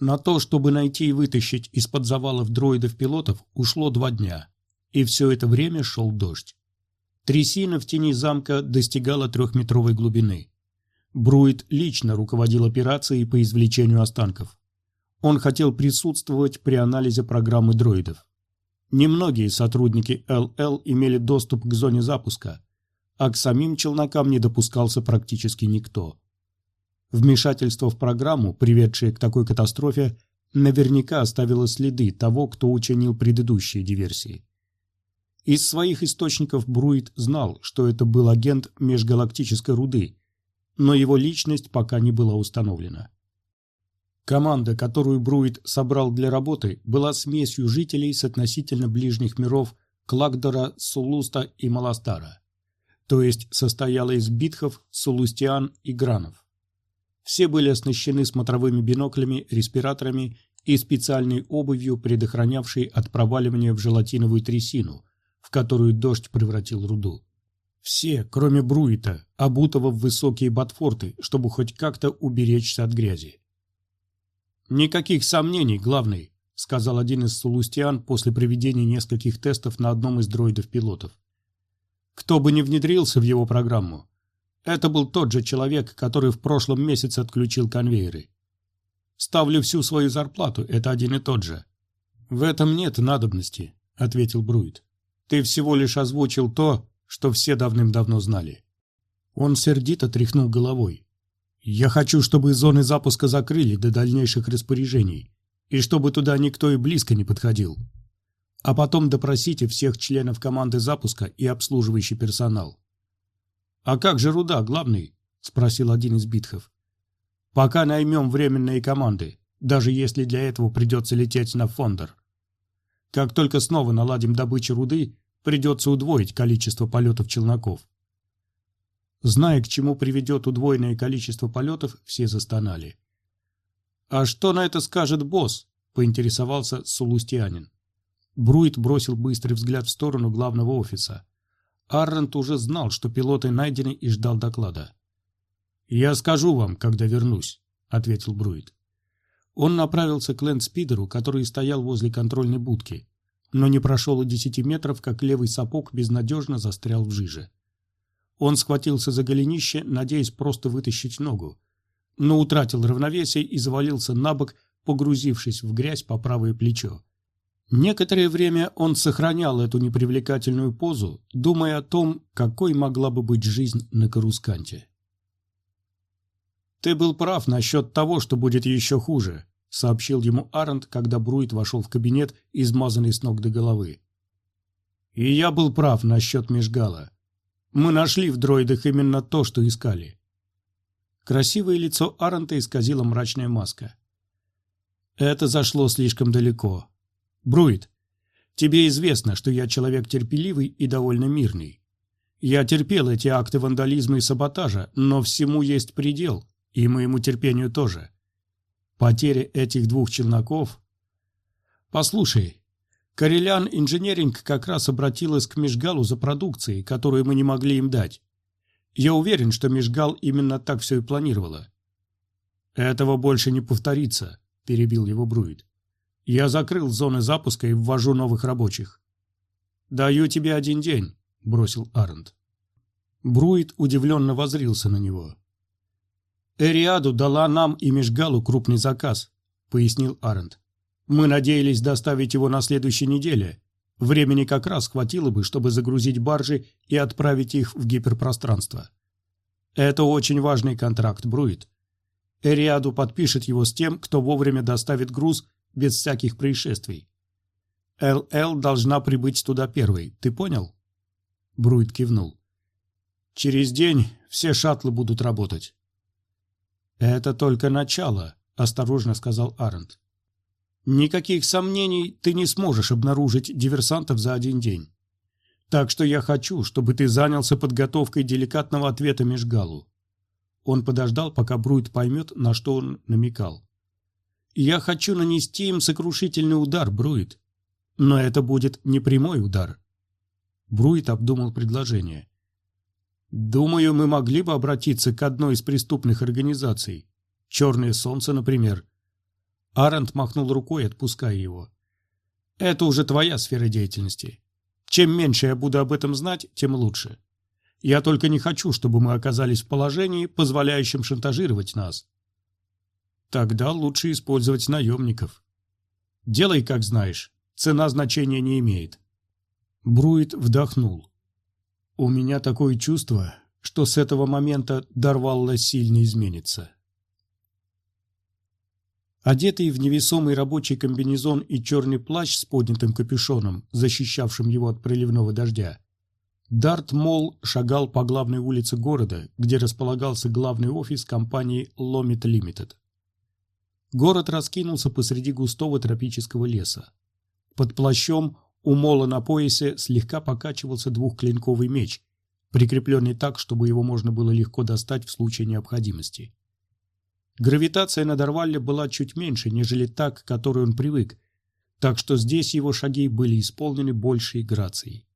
На то, чтобы найти и вытащить из-под завалов дроидов-пилотов, ушло два дня. И все это время шел дождь. Трясина в тени замка достигала трехметровой глубины. Бруит лично руководил операцией по извлечению останков. Он хотел присутствовать при анализе программы дроидов. Немногие сотрудники ЛЛ имели доступ к зоне запуска, а к самим челнокам не допускался практически никто. Вмешательство в программу, приведшее к такой катастрофе, наверняка оставило следы того, кто учинил предыдущие диверсии. Из своих источников Бруит знал, что это был агент межгалактической руды, но его личность пока не была установлена. Команда, которую Бруит собрал для работы, была смесью жителей с относительно ближних миров Клагдора, Сулуста и Маластара, то есть состояла из битхов, сулустиан и гранов. Все были оснащены смотровыми биноклями, респираторами и специальной обувью, предохранявшей от проваливания в желатиновую трясину, в которую дождь превратил руду. Все, кроме Бруита, обутого в высокие ботфорты, чтобы хоть как-то уберечься от грязи. «Никаких сомнений, главный», — сказал один из сулустиан после проведения нескольких тестов на одном из дроидов-пилотов. «Кто бы ни внедрился в его программу, это был тот же человек, который в прошлом месяце отключил конвейеры. Ставлю всю свою зарплату, это один и тот же. В этом нет надобности, ответил Бруит. Ты всего лишь озвучил то, что все давным-давно знали. Он сердито тряхнул головой. Я хочу, чтобы зоны запуска закрыли до дальнейших распоряжений, и чтобы туда никто и близко не подходил. А потом допросите всех членов команды запуска и обслуживающий персонал. «А как же руда, главный?» – спросил один из битхов. «Пока наймем временные команды, даже если для этого придется лететь на Фондер. Как только снова наладим добычу руды, придется удвоить количество полетов челноков». Зная, к чему приведет удвоенное количество полетов, все застонали. «А что на это скажет босс?» – поинтересовался Сулустианин. Бруит бросил быстрый взгляд в сторону главного офиса. Аррент уже знал, что пилоты найдены и ждал доклада. «Я скажу вам, когда вернусь», — ответил Бруит. Он направился к лэндспидеру, который стоял возле контрольной будки, но не прошел и десяти метров, как левый сапог безнадежно застрял в жиже. Он схватился за голенище, надеясь просто вытащить ногу, но утратил равновесие и завалился на бок, погрузившись в грязь по правое плечо. Некоторое время он сохранял эту непривлекательную позу, думая о том, какой могла бы быть жизнь на Карусканте. «Ты был прав насчет того, что будет еще хуже», — сообщил ему Арент, когда Бруит вошел в кабинет, измазанный с ног до головы. «И я был прав насчет Межгала. Мы нашли в дроидах именно то, что искали». Красивое лицо Арента исказила мрачная маска. «Это зашло слишком далеко. Бруит, тебе известно, что я человек терпеливый и довольно мирный. Я терпел эти акты вандализма и саботажа, но всему есть предел, и моему терпению тоже. Потеря этих двух челноков... Послушай, Карелян Инженеринг как раз обратилась к Межгалу за продукцией, которую мы не могли им дать. Я уверен, что Межгал именно так все и планировала. «Этого больше не повторится», — перебил его Бруит. Я закрыл зоны запуска и ввожу новых рабочих. «Даю тебе один день», — бросил Арент. Бруит удивленно возрился на него. «Эриаду дала нам и Межгалу крупный заказ», — пояснил Арент. «Мы надеялись доставить его на следующей неделе. Времени как раз хватило бы, чтобы загрузить баржи и отправить их в гиперпространство. Это очень важный контракт, Бруит. Эриаду подпишет его с тем, кто вовремя доставит груз без всяких происшествий. ЛЛ должна прибыть туда первой, ты понял? Бруит кивнул. Через день все шаттлы будут работать. Это только начало, осторожно сказал Арент. Никаких сомнений ты не сможешь обнаружить диверсантов за один день. Так что я хочу, чтобы ты занялся подготовкой деликатного ответа Межгалу. Он подождал, пока Бруит поймет, на что он намекал. Я хочу нанести им сокрушительный удар, Бруит. Но это будет не прямой удар. Бруит обдумал предложение. Думаю, мы могли бы обратиться к одной из преступных организаций. Черное солнце, например. Арент махнул рукой, отпуская его. «Это уже твоя сфера деятельности. Чем меньше я буду об этом знать, тем лучше. Я только не хочу, чтобы мы оказались в положении, позволяющем шантажировать нас. Тогда лучше использовать наемников. Делай, как знаешь. Цена значения не имеет. Бруит вдохнул. У меня такое чувство, что с этого момента Дарвалла сильно изменится. Одетый в невесомый рабочий комбинезон и черный плащ с поднятым капюшоном, защищавшим его от проливного дождя, Дарт Мол шагал по главной улице города, где располагался главный офис компании Lomit Limited. Город раскинулся посреди густого тропического леса. Под плащом у Мола на поясе слегка покачивался двухклинковый меч, прикрепленный так, чтобы его можно было легко достать в случае необходимости. Гравитация на Дарвалле была чуть меньше, нежели та, к которой он привык, так что здесь его шаги были исполнены большей грацией.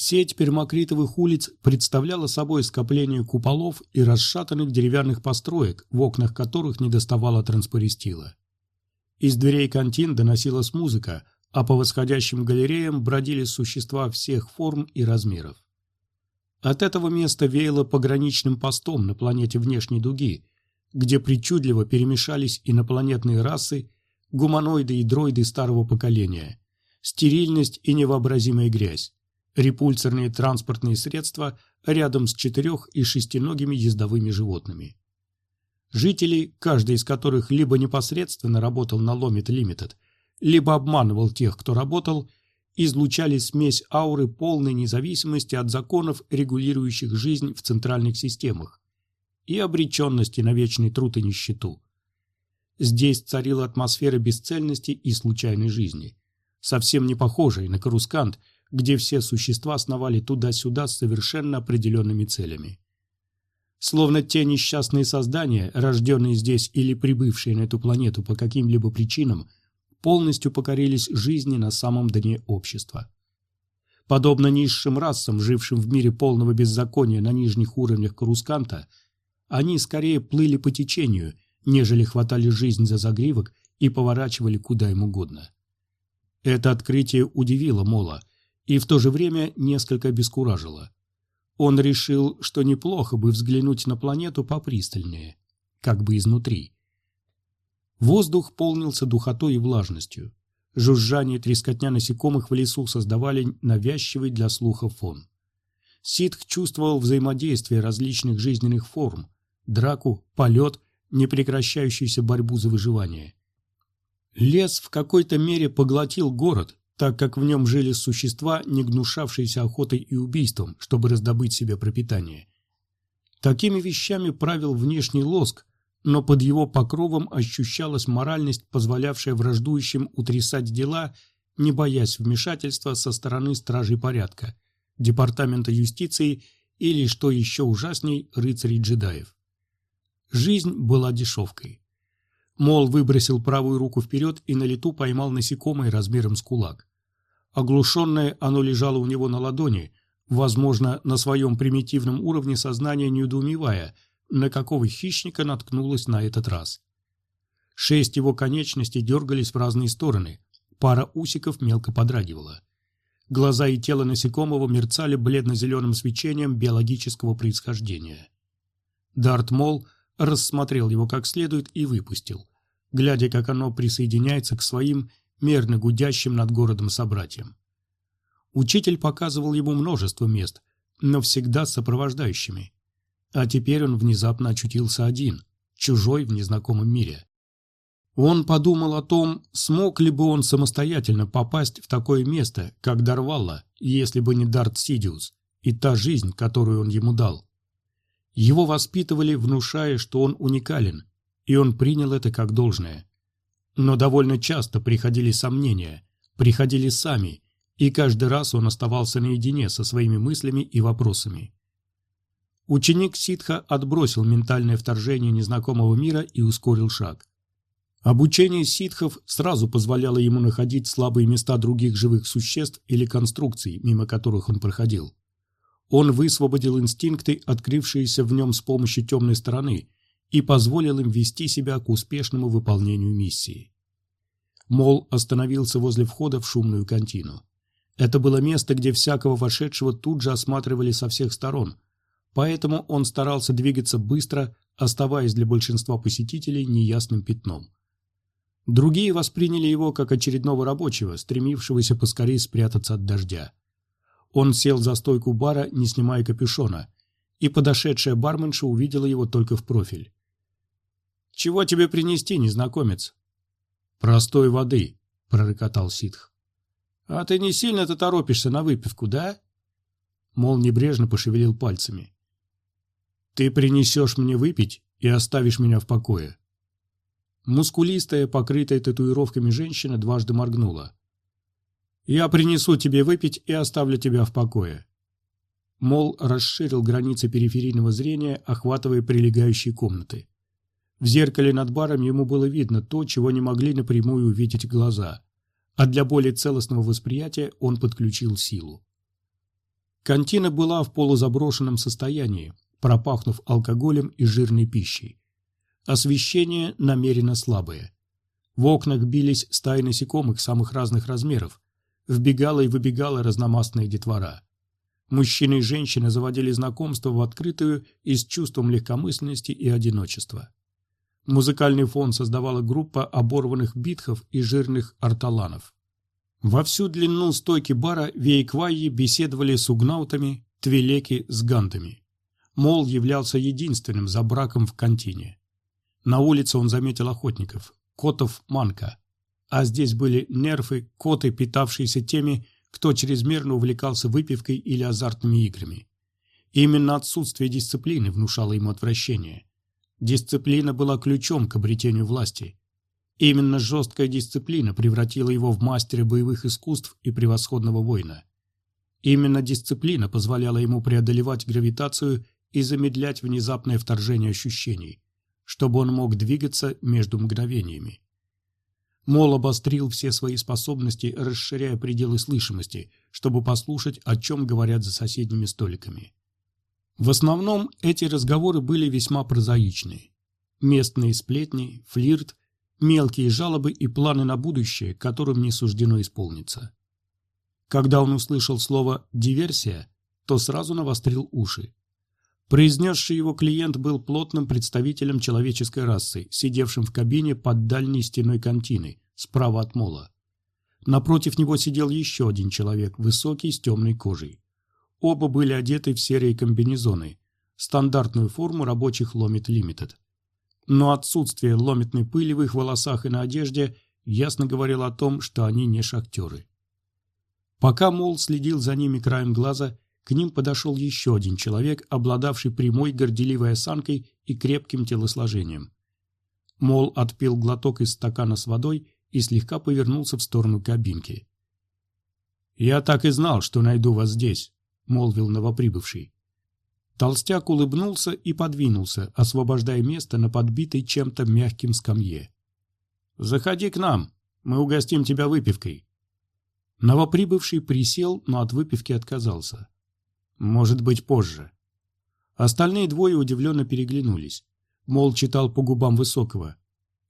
Сеть пермакритовых улиц представляла собой скопление куполов и расшатанных деревянных построек, в окнах которых недоставало транспористила. Из дверей кантин доносилась музыка, а по восходящим галереям бродили существа всех форм и размеров. От этого места веяло пограничным постом на планете внешней дуги, где причудливо перемешались инопланетные расы, гуманоиды и дроиды старого поколения, стерильность и невообразимая грязь, репульсорные транспортные средства рядом с четырех- и шестиногими ездовыми животными. Жители, каждый из которых либо непосредственно работал на Lomit Limited, либо обманывал тех, кто работал, излучали смесь ауры полной независимости от законов, регулирующих жизнь в центральных системах, и обреченности на вечный труд и нищету. Здесь царила атмосфера бесцельности и случайной жизни, совсем не похожая на Карускант – где все существа сновали туда-сюда с совершенно определенными целями. Словно те несчастные создания, рожденные здесь или прибывшие на эту планету по каким-либо причинам, полностью покорились жизни на самом дне общества. Подобно низшим расам, жившим в мире полного беззакония на нижних уровнях Карусканта, они скорее плыли по течению, нежели хватали жизнь за загривок и поворачивали куда им угодно. Это открытие удивило Мола, и в то же время несколько обескуражило. Он решил, что неплохо бы взглянуть на планету попристальнее, как бы изнутри. Воздух полнился духотой и влажностью. Жужжание трескотня насекомых в лесу создавали навязчивый для слуха фон. Ситх чувствовал взаимодействие различных жизненных форм, драку, полет, непрекращающуюся борьбу за выживание. Лес в какой-то мере поглотил город, так как в нем жили существа, не гнушавшиеся охотой и убийством, чтобы раздобыть себе пропитание. Такими вещами правил внешний лоск, но под его покровом ощущалась моральность, позволявшая враждующим утрясать дела, не боясь вмешательства со стороны стражей порядка, департамента юстиции или, что еще ужасней, рыцарей-джедаев. Жизнь была дешевкой. Мол выбросил правую руку вперед и на лету поймал насекомое размером с кулак. Оглушенное оно лежало у него на ладони, возможно, на своем примитивном уровне сознания недоумевая, на какого хищника наткнулось на этот раз. Шесть его конечностей дергались в разные стороны, пара усиков мелко подрагивала. Глаза и тело насекомого мерцали бледно-зеленым свечением биологического происхождения. Дарт Мол рассмотрел его как следует и выпустил, глядя, как оно присоединяется к своим мерно гудящим над городом собратьям. Учитель показывал ему множество мест, но всегда с сопровождающими. А теперь он внезапно очутился один, чужой в незнакомом мире. Он подумал о том, смог ли бы он самостоятельно попасть в такое место, как Дарвалла, если бы не Дарт Сидиус и та жизнь, которую он ему дал. Его воспитывали, внушая, что он уникален, и он принял это как должное. Но довольно часто приходили сомнения, приходили сами, и каждый раз он оставался наедине со своими мыслями и вопросами. Ученик ситха отбросил ментальное вторжение незнакомого мира и ускорил шаг. Обучение ситхов сразу позволяло ему находить слабые места других живых существ или конструкций, мимо которых он проходил. Он высвободил инстинкты, открывшиеся в нем с помощью темной стороны, и позволил им вести себя к успешному выполнению миссии. Мол остановился возле входа в шумную контину. Это было место, где всякого вошедшего тут же осматривали со всех сторон, поэтому он старался двигаться быстро, оставаясь для большинства посетителей неясным пятном. Другие восприняли его как очередного рабочего, стремившегося поскорее спрятаться от дождя. Он сел за стойку бара, не снимая капюшона, и подошедшая барменша увидела его только в профиль. «Чего тебе принести, незнакомец?» «Простой воды», — пророкотал ситх. «А ты не сильно-то торопишься на выпивку, да?» Мол небрежно пошевелил пальцами. «Ты принесешь мне выпить и оставишь меня в покое». Мускулистая, покрытая татуировками женщина дважды моргнула. «Я принесу тебе выпить и оставлю тебя в покое». Мол расширил границы периферийного зрения, охватывая прилегающие комнаты. В зеркале над баром ему было видно то, чего не могли напрямую увидеть глаза, а для более целостного восприятия он подключил силу. Кантина была в полузаброшенном состоянии, пропахнув алкоголем и жирной пищей. Освещение намеренно слабое. В окнах бились стаи насекомых самых разных размеров. Вбегала и выбегала разномастная детвора. Мужчины и женщины заводили знакомство в открытую и с чувством легкомысленности и одиночества. Музыкальный фон создавала группа оборванных битхов и жирных арталанов. Во всю длину стойки бара вейквайи беседовали с угнаутами, твилеки с гантами. Мол являлся единственным за браком в контине. На улице он заметил охотников, котов манка. А здесь были нерфы, коты, питавшиеся теми, кто чрезмерно увлекался выпивкой или азартными играми. Именно отсутствие дисциплины внушало ему отвращение. Дисциплина была ключом к обретению власти. Именно жесткая дисциплина превратила его в мастера боевых искусств и превосходного воина. Именно дисциплина позволяла ему преодолевать гравитацию и замедлять внезапное вторжение ощущений, чтобы он мог двигаться между мгновениями. Мол обострил все свои способности, расширяя пределы слышимости, чтобы послушать, о чем говорят за соседними столиками. В основном эти разговоры были весьма прозаичны. Местные сплетни, флирт, мелкие жалобы и планы на будущее, которым не суждено исполниться. Когда он услышал слово «диверсия», то сразу навострил уши. Произнесший его клиент был плотным представителем человеческой расы, сидевшим в кабине под дальней стеной контины, справа от мола. Напротив него сидел еще один человек, высокий, с темной кожей. Оба были одеты в серые комбинезоны, стандартную форму рабочих Ломит Лимитед. Но отсутствие лометной пыли в их волосах и на одежде ясно говорило о том, что они не шахтеры. Пока Мол следил за ними краем глаза, к ним подошел еще один человек, обладавший прямой горделивой осанкой и крепким телосложением. Мол отпил глоток из стакана с водой и слегка повернулся в сторону кабинки. «Я так и знал, что найду вас здесь», молвил новоприбывший. Толстяк улыбнулся и подвинулся, освобождая место на подбитой чем-то мягким скамье. «Заходи к нам, мы угостим тебя выпивкой». Новоприбывший присел, но от выпивки отказался. «Может быть, позже». Остальные двое удивленно переглянулись. Мол, читал по губам Высокого.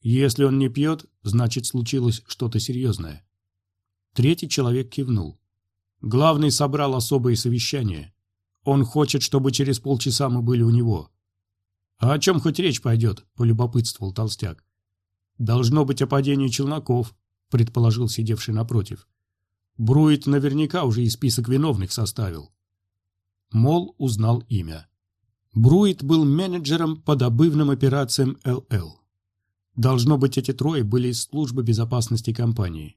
«Если он не пьет, значит, случилось что-то серьезное». Третий человек кивнул. Главный собрал особое совещание. Он хочет, чтобы через полчаса мы были у него. А о чем хоть речь пойдет, полюбопытствовал толстяк. Должно быть о падении челноков, предположил сидевший напротив. Бруит наверняка уже и список виновных составил. Мол узнал имя. Бруит был менеджером по добывным операциям ЛЛ. Должно быть, эти трое были из службы безопасности компании.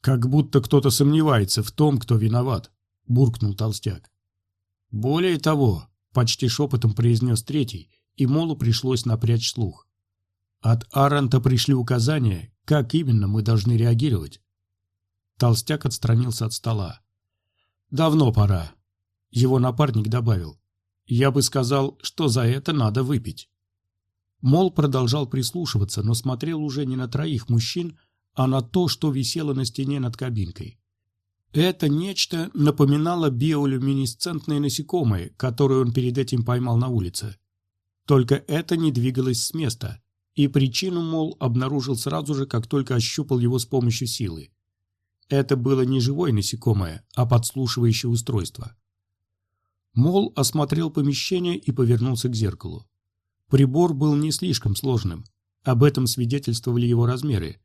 «Как будто кто-то сомневается в том, кто виноват», — буркнул толстяк. «Более того», — почти шепотом произнес третий, и Молу пришлось напрячь слух. «От Аранта пришли указания, как именно мы должны реагировать». Толстяк отстранился от стола. «Давно пора», — его напарник добавил. «Я бы сказал, что за это надо выпить». Мол продолжал прислушиваться, но смотрел уже не на троих мужчин, а на то, что висело на стене над кабинкой. Это нечто напоминало биолюминесцентные насекомые, которые он перед этим поймал на улице. Только это не двигалось с места, и причину, мол, обнаружил сразу же, как только ощупал его с помощью силы. Это было не живое насекомое, а подслушивающее устройство. Мол осмотрел помещение и повернулся к зеркалу. Прибор был не слишком сложным, об этом свидетельствовали его размеры.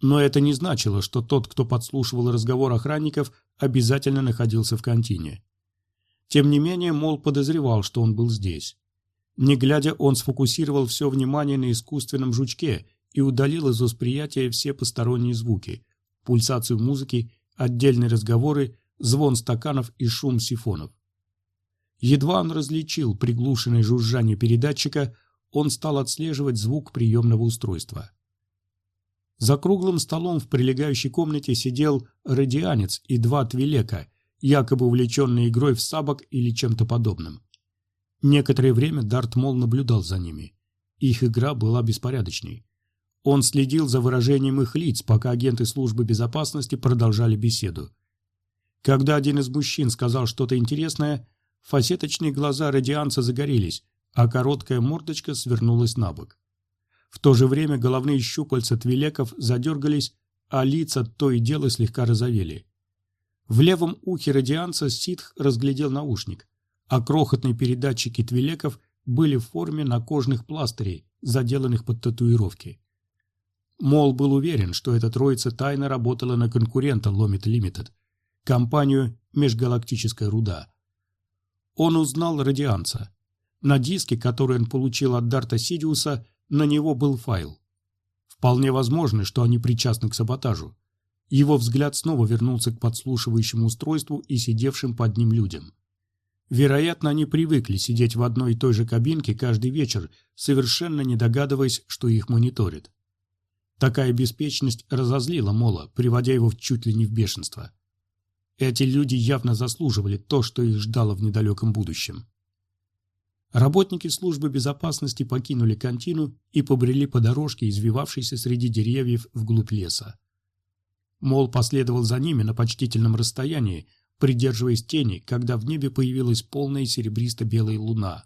Но это не значило, что тот, кто подслушивал разговор охранников, обязательно находился в контине. Тем не менее, Мол подозревал, что он был здесь. Не глядя, он сфокусировал все внимание на искусственном жучке и удалил из восприятия все посторонние звуки, пульсацию музыки, отдельные разговоры, звон стаканов и шум сифонов. Едва он различил приглушенное жужжание передатчика, он стал отслеживать звук приемного устройства. За круглым столом в прилегающей комнате сидел радианец и два твилека, якобы увлеченные игрой в сабок или чем-то подобным. Некоторое время Дарт Мол наблюдал за ними. Их игра была беспорядочной. Он следил за выражением их лиц, пока агенты службы безопасности продолжали беседу. Когда один из мужчин сказал что-то интересное, фасеточные глаза радианца загорелись, а короткая мордочка свернулась на бок. В то же время головные щупальца твилеков задергались, а лица то и дело слегка розовели. В левом ухе радианца ситх разглядел наушник, а крохотные передатчики твилеков были в форме накожных пластырей, заделанных под татуировки. Мол был уверен, что эта троица тайно работала на конкурента Lomit Limited, компанию «Межгалактическая руда». Он узнал радианца. На диске, который он получил от Дарта Сидиуса, на него был файл. Вполне возможно, что они причастны к саботажу. Его взгляд снова вернулся к подслушивающему устройству и сидевшим под ним людям. Вероятно, они привыкли сидеть в одной и той же кабинке каждый вечер, совершенно не догадываясь, что их мониторят. Такая беспечность разозлила Мола, приводя его чуть ли не в бешенство. Эти люди явно заслуживали то, что их ждало в недалеком будущем. Работники службы безопасности покинули контину и побрели по дорожке, извивавшейся среди деревьев вглубь леса. Мол последовал за ними на почтительном расстоянии, придерживаясь тени, когда в небе появилась полная серебристо-белая луна.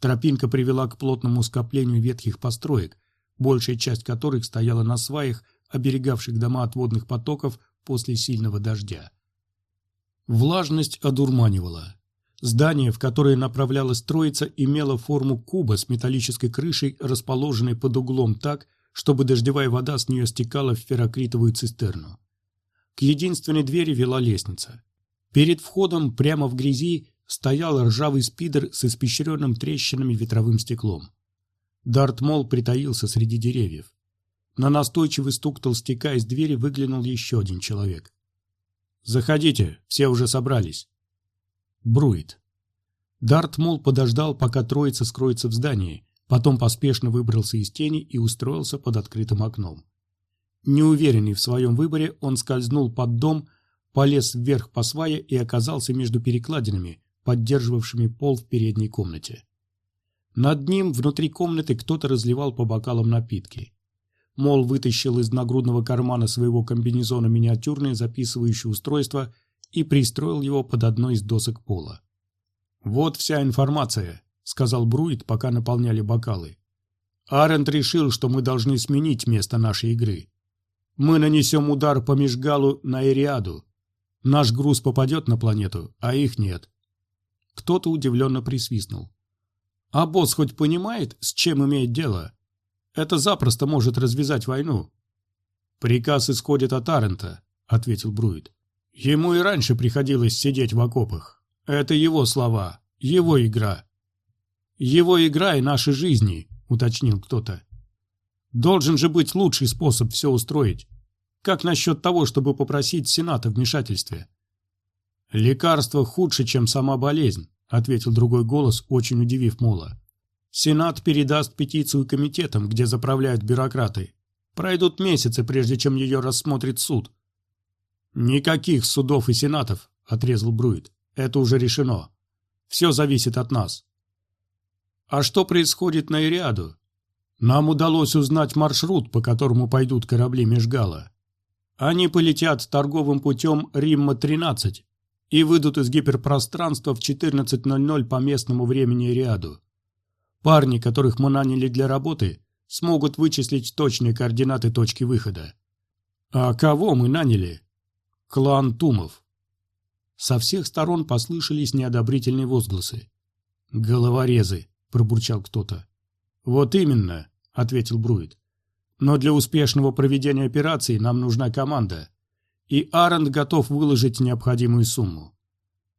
Тропинка привела к плотному скоплению ветхих построек, большая часть которых стояла на сваях, оберегавших дома от водных потоков после сильного дождя. Влажность одурманивала. Здание, в которое направлялась троица, имело форму куба с металлической крышей, расположенной под углом так, чтобы дождевая вода с нее стекала в феррокритовую цистерну. К единственной двери вела лестница. Перед входом, прямо в грязи, стоял ржавый спидер с испещренным трещинами ветровым стеклом. Дартмол притаился среди деревьев. На настойчивый стук толстяка из двери выглянул еще один человек. «Заходите, все уже собрались». Бруит. Дартмол подождал, пока троица скроется в здании, потом поспешно выбрался из тени и устроился под открытым окном. Неуверенный в своем выборе, он скользнул под дом, полез вверх по свае и оказался между перекладинами, поддерживавшими пол в передней комнате. Над ним внутри комнаты кто-то разливал по бокалам напитки. Мол вытащил из нагрудного кармана своего комбинезона миниатюрное записывающее устройство и пристроил его под одной из досок пола. «Вот вся информация», — сказал Бруит, пока наполняли бокалы. «Арент решил, что мы должны сменить место нашей игры. Мы нанесем удар по Межгалу на Эриаду. Наш груз попадет на планету, а их нет». Кто-то удивленно присвистнул. А босс хоть понимает, с чем имеет дело? Это запросто может развязать войну. Приказ исходит от Арента, ответил Бруит. Ему и раньше приходилось сидеть в окопах. Это его слова, его игра. Его игра и наши жизни, уточнил кто-то. Должен же быть лучший способ все устроить. Как насчет того, чтобы попросить Сената вмешательстве? Лекарство худше, чем сама болезнь. — ответил другой голос, очень удивив Мола. «Сенат передаст петицию комитетам, где заправляют бюрократы. Пройдут месяцы, прежде чем ее рассмотрит суд». «Никаких судов и сенатов», — отрезал Бруит. «Это уже решено. Все зависит от нас». «А что происходит на Ириаду?» «Нам удалось узнать маршрут, по которому пойдут корабли Межгала. Они полетят торговым путем Римма-13, и выйдут из гиперпространства в 14.00 по местному времени ряду. Парни, которых мы наняли для работы, смогут вычислить точные координаты точки выхода. А кого мы наняли? Клан Тумов. Со всех сторон послышались неодобрительные возгласы. «Головорезы!» – пробурчал кто-то. «Вот именно!» – ответил Бруит. «Но для успешного проведения операции нам нужна команда, и Арент готов выложить необходимую сумму.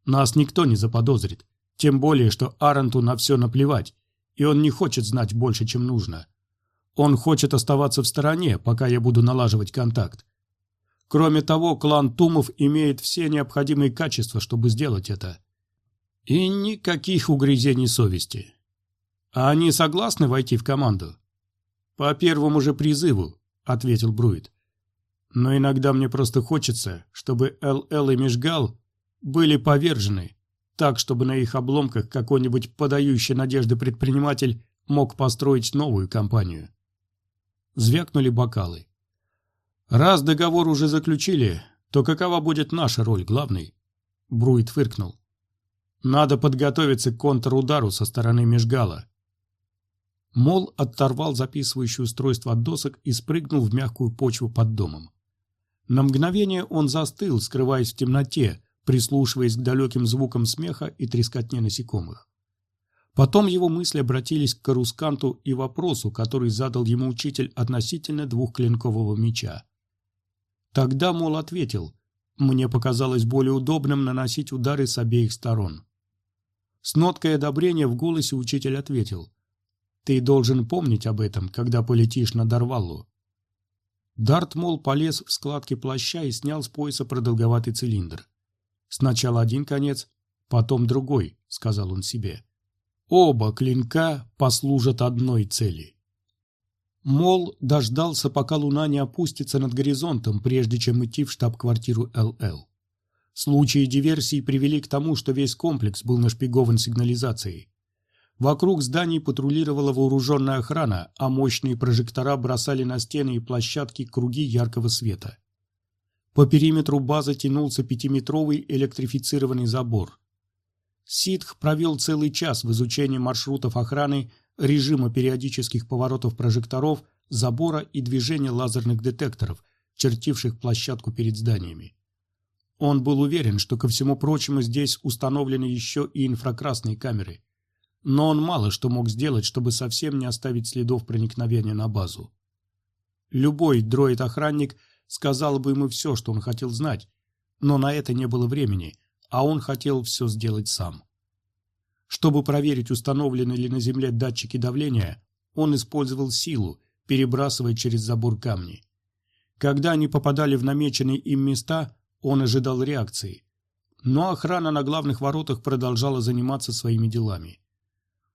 Нас никто не заподозрит, тем более, что Аренту на все наплевать, и он не хочет знать больше, чем нужно. Он хочет оставаться в стороне, пока я буду налаживать контакт. Кроме того, клан Тумов имеет все необходимые качества, чтобы сделать это. И никаких угрызений совести. А они согласны войти в команду? По первому же призыву, ответил Бруит. Но иногда мне просто хочется, чтобы ЛЛ и Межгал были повержены так, чтобы на их обломках какой-нибудь подающий надежды предприниматель мог построить новую компанию. Звякнули бокалы. «Раз договор уже заключили, то какова будет наша роль, главный?» Бруит фыркнул. «Надо подготовиться к контрудару со стороны Межгала». Мол оторвал записывающее устройство от досок и спрыгнул в мягкую почву под домом. На мгновение он застыл, скрываясь в темноте, прислушиваясь к далеким звукам смеха и трескотне насекомых. Потом его мысли обратились к Карусканту и вопросу, который задал ему учитель относительно двухклинкового меча. Тогда, мол, ответил, мне показалось более удобным наносить удары с обеих сторон. С ноткой одобрения в голосе учитель ответил, ты должен помнить об этом, когда полетишь на Дарваллу. Дарт, мол, полез в складки плаща и снял с пояса продолговатый цилиндр. Сначала один конец, потом другой, сказал он себе. Оба клинка послужат одной цели. Мол дождался, пока луна не опустится над горизонтом, прежде чем идти в штаб-квартиру ЛЛ. Случаи диверсии привели к тому, что весь комплекс был нашпигован сигнализацией. Вокруг зданий патрулировала вооруженная охрана, а мощные прожектора бросали на стены и площадки круги яркого света. По периметру базы тянулся пятиметровый электрифицированный забор. Ситх провел целый час в изучении маршрутов охраны, режима периодических поворотов прожекторов, забора и движения лазерных детекторов, чертивших площадку перед зданиями. Он был уверен, что ко всему прочему здесь установлены еще и инфракрасные камеры. Но он мало что мог сделать, чтобы совсем не оставить следов проникновения на базу. Любой дроид-охранник – сказал бы ему все, что он хотел знать, но на это не было времени, а он хотел все сделать сам. Чтобы проверить, установлены ли на Земле датчики давления, он использовал силу, перебрасывая через забор камни. Когда они попадали в намеченные им места, он ожидал реакции. Но охрана на главных воротах продолжала заниматься своими делами.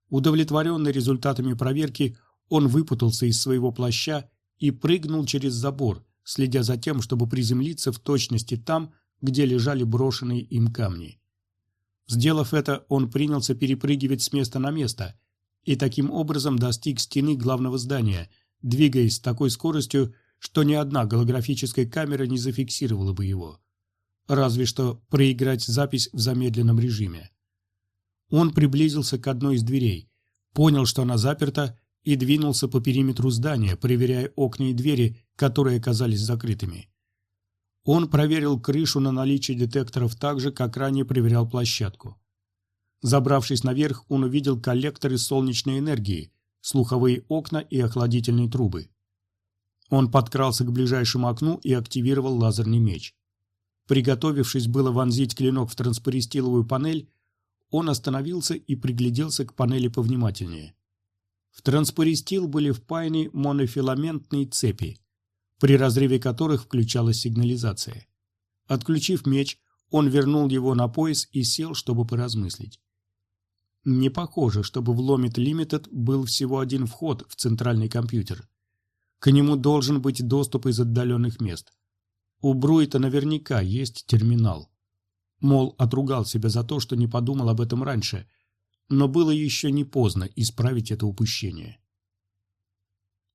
Удовлетворенный результатами проверки, он выпутался из своего плаща и прыгнул через забор, следя за тем, чтобы приземлиться в точности там, где лежали брошенные им камни. Сделав это, он принялся перепрыгивать с места на место и таким образом достиг стены главного здания, двигаясь с такой скоростью, что ни одна голографическая камера не зафиксировала бы его. Разве что проиграть запись в замедленном режиме. Он приблизился к одной из дверей, понял, что она заперта, и двинулся по периметру здания, проверяя окна и двери, которые оказались закрытыми. Он проверил крышу на наличие детекторов так же, как ранее проверял площадку. Забравшись наверх, он увидел коллекторы солнечной энергии, слуховые окна и охладительные трубы. Он подкрался к ближайшему окну и активировал лазерный меч. Приготовившись было вонзить клинок в транспористиловую панель, он остановился и пригляделся к панели повнимательнее. В транспористил были впаяны монофиламентные цепи, при разрыве которых включалась сигнализация. Отключив меч, он вернул его на пояс и сел, чтобы поразмыслить. Не похоже, чтобы в Lomit Limited был всего один вход в центральный компьютер. К нему должен быть доступ из отдаленных мест. У Бруита наверняка есть терминал. Мол, отругал себя за то, что не подумал об этом раньше – но было еще не поздно исправить это упущение.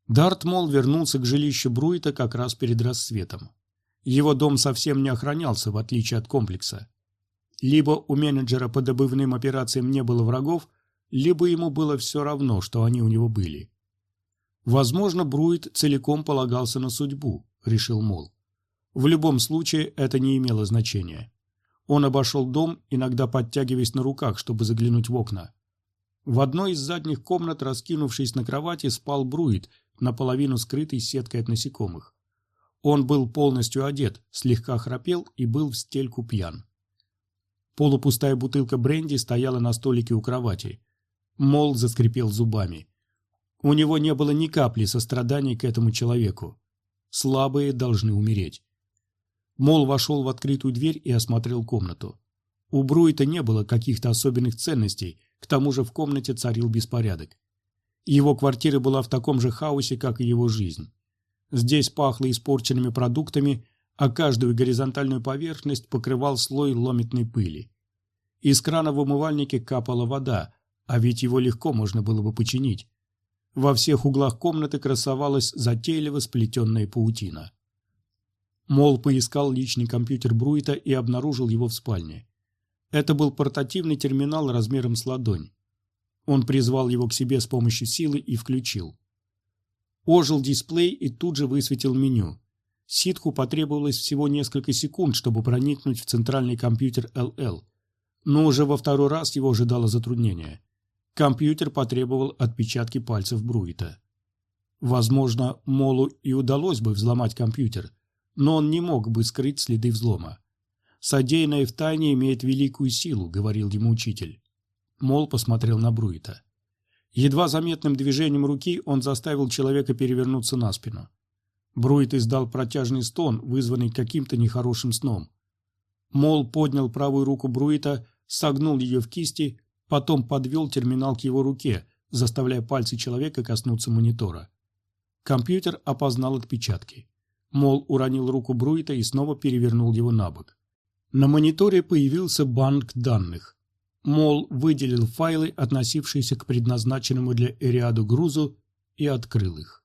Дартмол вернулся к жилищу Бруита как раз перед рассветом. Его дом совсем не охранялся, в отличие от комплекса. Либо у менеджера по добывным операциям не было врагов, либо ему было все равно, что они у него были. Возможно, Бруит целиком полагался на судьбу, решил Мол. В любом случае это не имело значения. Он обошел дом, иногда подтягиваясь на руках, чтобы заглянуть в окна. В одной из задних комнат, раскинувшись на кровати, спал Бруит, наполовину скрытый сеткой от насекомых. Он был полностью одет, слегка храпел и был в стельку пьян. Полупустая бутылка бренди стояла на столике у кровати. Мол заскрипел зубами. У него не было ни капли сострадания к этому человеку. Слабые должны умереть. Мол вошел в открытую дверь и осмотрел комнату. У Бруита не было каких-то особенных ценностей, к тому же в комнате царил беспорядок. Его квартира была в таком же хаосе, как и его жизнь. Здесь пахло испорченными продуктами, а каждую горизонтальную поверхность покрывал слой лометной пыли. Из крана в умывальнике капала вода, а ведь его легко можно было бы починить. Во всех углах комнаты красовалась затейливо сплетенная паутина. Мол поискал личный компьютер Бруита и обнаружил его в спальне. Это был портативный терминал размером с ладонь. Он призвал его к себе с помощью силы и включил. Ожил дисплей и тут же высветил меню. Ситху потребовалось всего несколько секунд, чтобы проникнуть в центральный компьютер ЛЛ. Но уже во второй раз его ожидало затруднение. Компьютер потребовал отпечатки пальцев Бруита. Возможно, Молу и удалось бы взломать компьютер, но он не мог бы скрыть следы взлома. «Содеянное в тайне имеет великую силу», — говорил ему учитель. Мол посмотрел на Бруита. Едва заметным движением руки он заставил человека перевернуться на спину. Бруит издал протяжный стон, вызванный каким-то нехорошим сном. Мол поднял правую руку Бруита, согнул ее в кисти, Потом подвел терминал к его руке, заставляя пальцы человека коснуться монитора. Компьютер опознал отпечатки. Мол уронил руку Бруита и снова перевернул его на бок. На мониторе появился банк данных. Мол выделил файлы, относившиеся к предназначенному для Эриаду грузу, и открыл их.